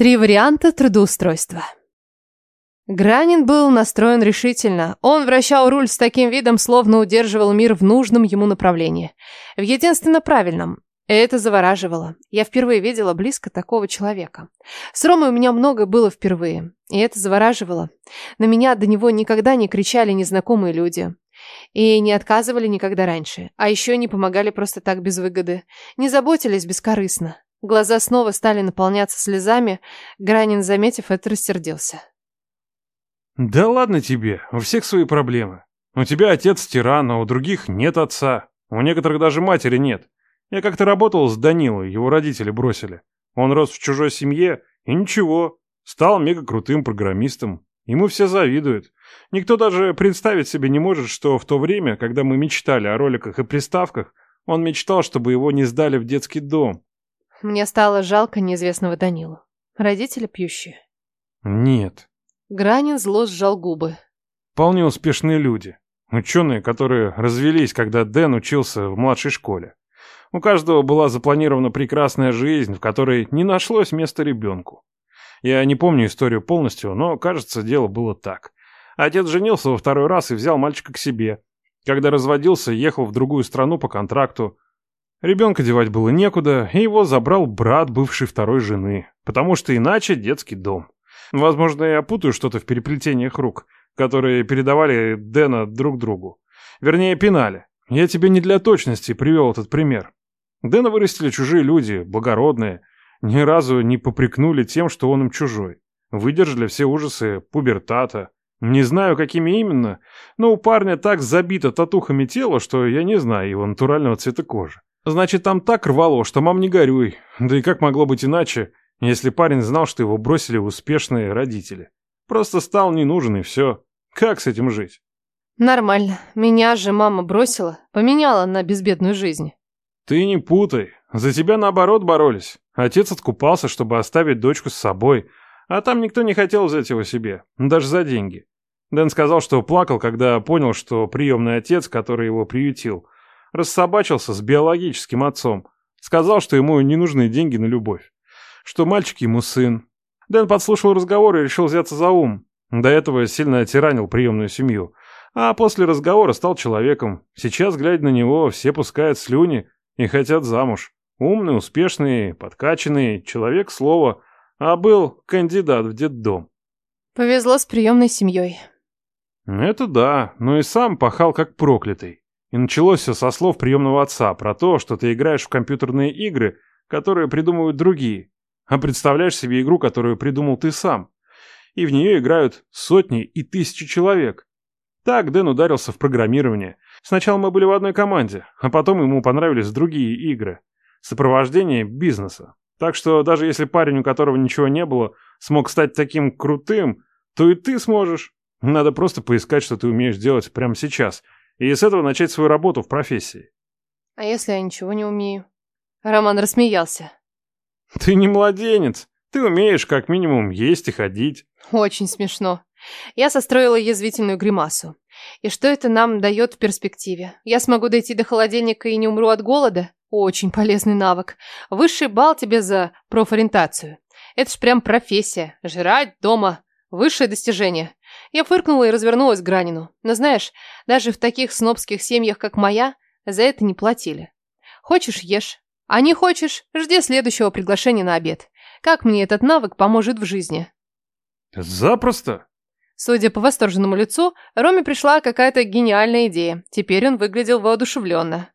Три варианта трудоустройства. Гранин был настроен решительно. Он вращал руль с таким видом, словно удерживал мир в нужном ему направлении. В единственно правильном. Это завораживало. Я впервые видела близко такого человека. С Ромой у меня много было впервые. И это завораживало. На меня до него никогда не кричали незнакомые люди. И не отказывали никогда раньше. А еще не помогали просто так без выгоды. Не заботились бескорыстно. Глаза снова стали наполняться слезами. Гранин, заметив это, рассердился. Да ладно тебе, у всех свои проблемы. У тебя отец тиран, а у других нет отца. У некоторых даже матери нет. Я как-то работал с Данилой, его родители бросили. Он рос в чужой семье, и ничего, стал мега крутым программистом. Ему все завидуют. Никто даже представить себе не может, что в то время, когда мы мечтали о роликах и приставках, он мечтал, чтобы его не сдали в детский дом. Мне стало жалко неизвестного Данилу. Родители пьющие? Нет. Гранин зло сжал губы. Вполне успешные люди. Ученые, которые развелись, когда Дэн учился в младшей школе. У каждого была запланирована прекрасная жизнь, в которой не нашлось места ребенку. Я не помню историю полностью, но, кажется, дело было так. Отец женился во второй раз и взял мальчика к себе. Когда разводился, ехал в другую страну по контракту. Ребенка девать было некуда, и его забрал брат бывшей второй жены, потому что иначе детский дом. Возможно, я путаю что-то в переплетениях рук, которые передавали Дэна друг другу. Вернее, пинали. Я тебе не для точности привел этот пример. Дэна вырастили чужие люди, благородные, ни разу не попрекнули тем, что он им чужой. Выдержали все ужасы пубертата. Не знаю, какими именно, но у парня так забито татухами тело, что я не знаю его натурального цвета кожи. Значит, там так рвало, что мам не горюй. Да и как могло быть иначе, если парень знал, что его бросили успешные родители? Просто стал не нужен и все. Как с этим жить? Нормально. Меня же мама бросила, поменяла на безбедную жизнь. Ты не путай. За тебя наоборот боролись. Отец откупался, чтобы оставить дочку с собой, а там никто не хотел взять его себе, даже за деньги. Дэн сказал, что плакал, когда понял, что приемный отец, который его приютил, рассобачился с биологическим отцом. Сказал, что ему не нужны деньги на любовь. Что мальчик ему сын. Дэн подслушал разговор и решил взяться за ум. До этого сильно тиранил приемную семью. А после разговора стал человеком. Сейчас, глядя на него, все пускают слюни и хотят замуж. Умный, успешный, подкачанный, человек слова, а был кандидат в детдом. Повезло с приемной семьей. Это да, но и сам пахал как проклятый. И началось все со слов приемного отца про то, что ты играешь в компьютерные игры, которые придумывают другие. А представляешь себе игру, которую придумал ты сам. И в нее играют сотни и тысячи человек. Так Дэн ударился в программирование. Сначала мы были в одной команде, а потом ему понравились другие игры сопровождение бизнеса. Так что даже если парень, у которого ничего не было, смог стать таким крутым, то и ты сможешь. Надо просто поискать, что ты умеешь делать прямо сейчас, и с этого начать свою работу в профессии. А если я ничего не умею? Роман рассмеялся. Ты не младенец. Ты умеешь как минимум есть и ходить. Очень смешно. Я состроила язвительную гримасу. И что это нам дает в перспективе? Я смогу дойти до холодильника и не умру от голода? Очень полезный навык. Высший балл тебе за профориентацию. Это ж прям профессия. Жрать дома. Высшее достижение. Я фыркнула и развернулась к Гранину. Но знаешь, даже в таких снобских семьях, как моя, за это не платили. Хочешь – ешь. А не хочешь – жди следующего приглашения на обед. Как мне этот навык поможет в жизни? Запросто. Судя по восторженному лицу, Роме пришла какая-то гениальная идея. Теперь он выглядел воодушевленно.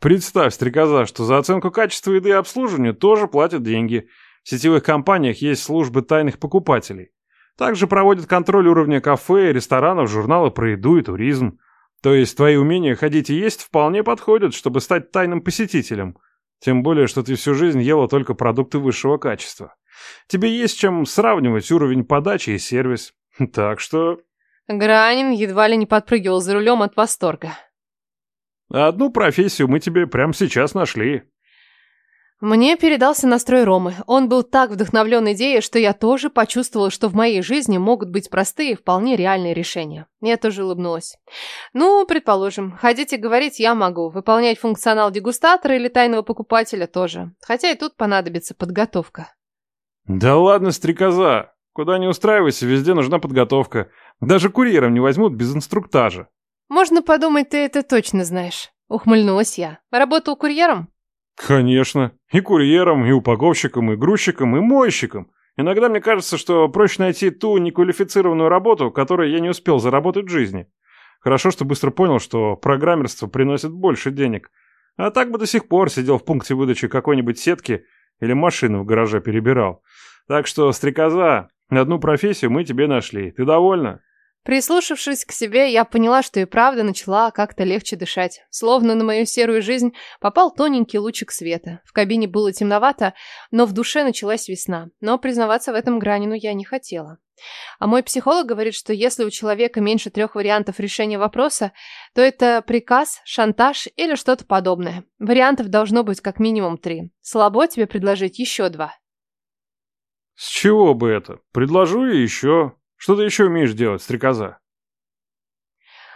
Представь, стрекоза, что за оценку качества еды и обслуживания тоже платят деньги. В сетевых компаниях есть службы тайных покупателей. Также проводят контроль уровня кафе, ресторанов, журналы про еду и туризм. То есть твои умения ходить и есть вполне подходят, чтобы стать тайным посетителем. Тем более, что ты всю жизнь ела только продукты высшего качества. Тебе есть чем сравнивать уровень подачи и сервис. Так что... Гранин едва ли не подпрыгивал за рулем от восторга. Одну профессию мы тебе прямо сейчас нашли. Мне передался настрой Ромы. Он был так вдохновлен идеей, что я тоже почувствовала, что в моей жизни могут быть простые, вполне реальные решения. Я тоже улыбнулась. Ну, предположим, ходить и говорить я могу. Выполнять функционал дегустатора или тайного покупателя тоже. Хотя и тут понадобится подготовка. Да ладно, стрекоза. Куда не устраивайся, везде нужна подготовка. Даже курьером не возьмут без инструктажа. Можно подумать, ты это точно знаешь. Ухмыльнулась я. Работал курьером? Конечно. И курьером, и упаковщиком, и грузчиком, и мойщиком. Иногда мне кажется, что проще найти ту неквалифицированную работу, которой я не успел заработать в жизни. Хорошо, что быстро понял, что программерство приносит больше денег. А так бы до сих пор сидел в пункте выдачи какой-нибудь сетки или машины в гараже перебирал. Так что, стрекоза, одну профессию мы тебе нашли. Ты довольна? Прислушавшись к себе, я поняла, что и правда начала как-то легче дышать. Словно на мою серую жизнь попал тоненький лучик света. В кабине было темновато, но в душе началась весна. Но признаваться в этом Гранину я не хотела. А мой психолог говорит, что если у человека меньше трех вариантов решения вопроса, то это приказ, шантаж или что-то подобное. Вариантов должно быть как минимум три. Слабо тебе предложить еще два. С чего бы это? Предложу и еще. Что ты еще умеешь делать, стрекоза?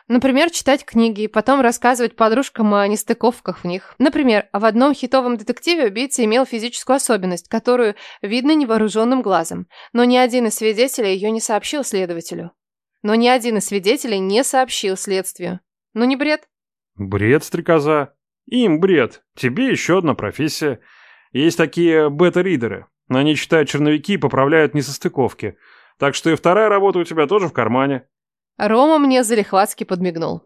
Например, читать книги и потом рассказывать подружкам о нестыковках в них. Например, в одном хитовом детективе убийца имел физическую особенность, которую видно невооруженным глазом, но ни один из свидетелей ее не сообщил следователю. Но ни один из свидетелей не сообщил следствию. Ну не бред? Бред, стрекоза. Им бред. Тебе еще одна профессия. Есть такие бета-ридеры. Они читают черновики и поправляют несостыковки. Так что и вторая работа у тебя тоже в кармане. Рома мне залихватски подмигнул.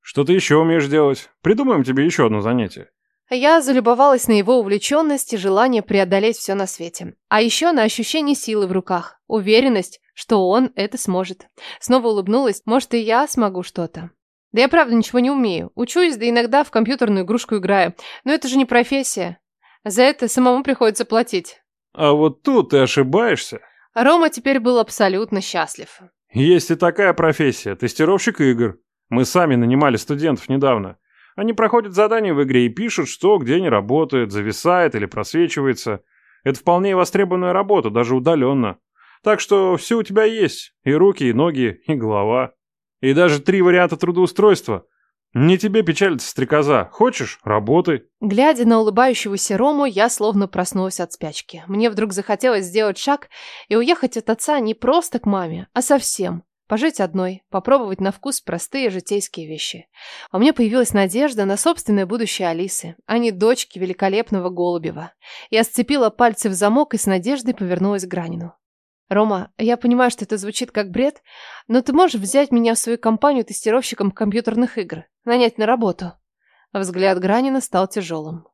Что ты еще умеешь делать? Придумаем тебе еще одно занятие. Я залюбовалась на его увлеченность и желание преодолеть все на свете. А еще на ощущение силы в руках, уверенность, что он это сможет. Снова улыбнулась, может и я смогу что-то. Да я правда ничего не умею. Учусь, да иногда в компьютерную игрушку играю. Но это же не профессия. За это самому приходится платить. А вот тут ты ошибаешься. Рома теперь был абсолютно счастлив. Есть и такая профессия – тестировщик игр. Мы сами нанимали студентов недавно. Они проходят задания в игре и пишут, что где не работает, зависает или просвечивается. Это вполне востребованная работа, даже удаленно. Так что все у тебя есть. И руки, и ноги, и голова. И даже три варианта трудоустройства. «Не тебе печалиться, стрекоза. Хочешь – работай». Глядя на улыбающегося Рому, я словно проснулась от спячки. Мне вдруг захотелось сделать шаг и уехать от отца не просто к маме, а совсем. Пожить одной, попробовать на вкус простые житейские вещи. А у меня появилась надежда на собственное будущее Алисы, а не дочки великолепного Голубева. Я сцепила пальцы в замок и с надеждой повернулась к Гранину. Рома, я понимаю, что это звучит как бред, но ты можешь взять меня в свою компанию тестировщиком компьютерных игр, нанять на работу. Взгляд Гранина стал тяжелым.